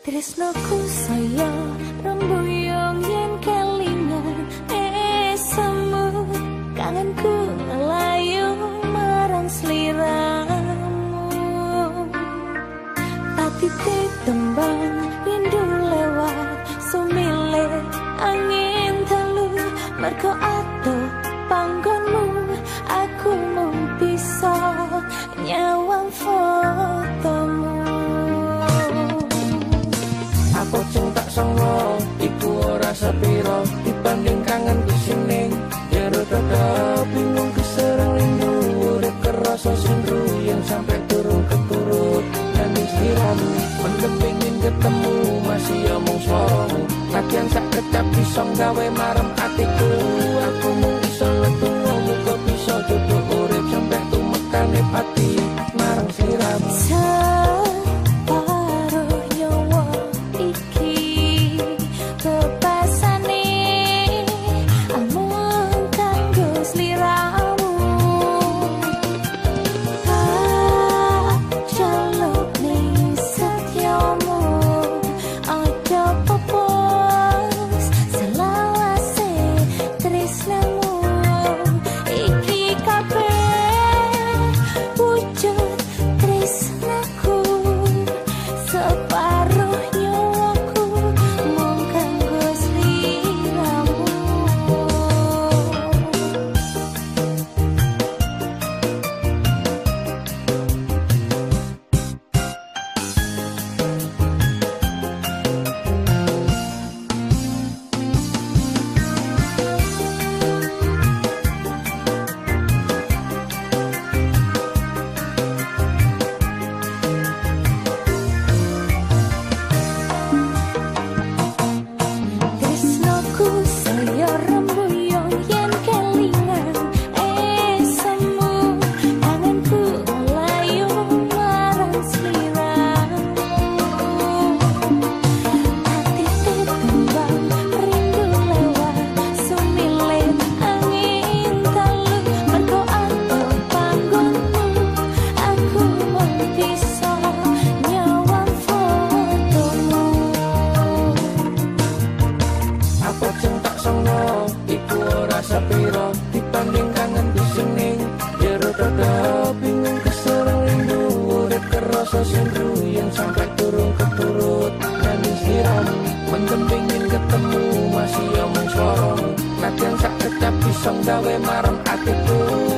Tresnoku saya rembuyung yen kelingan esemu kangenku ngelayu marang sliramu. Tapi tembang rindu lewat sumile angin telu. Merko ato panggonmu aku mung bisa nyawang fotomu sing tak songo. Iku ora sepiro Dibanding kangen di sini Jero dada bingung keserang rindu Urip kerasa sindru. Yang sampai turun keturut Dan istiramu. Mendem ingin ketemu Masih omong suaramu. Latihan sak kecap disong gawe marah so. rasa piro dibanding kangen di sini. Jero tetap bingung keserang rindu udah kerasa sendu yang sampai turun ke perut dan istirahat mendem pingin ketemu masih omong sorong. Nanti yang sak kecap pisang gawe marem atiku.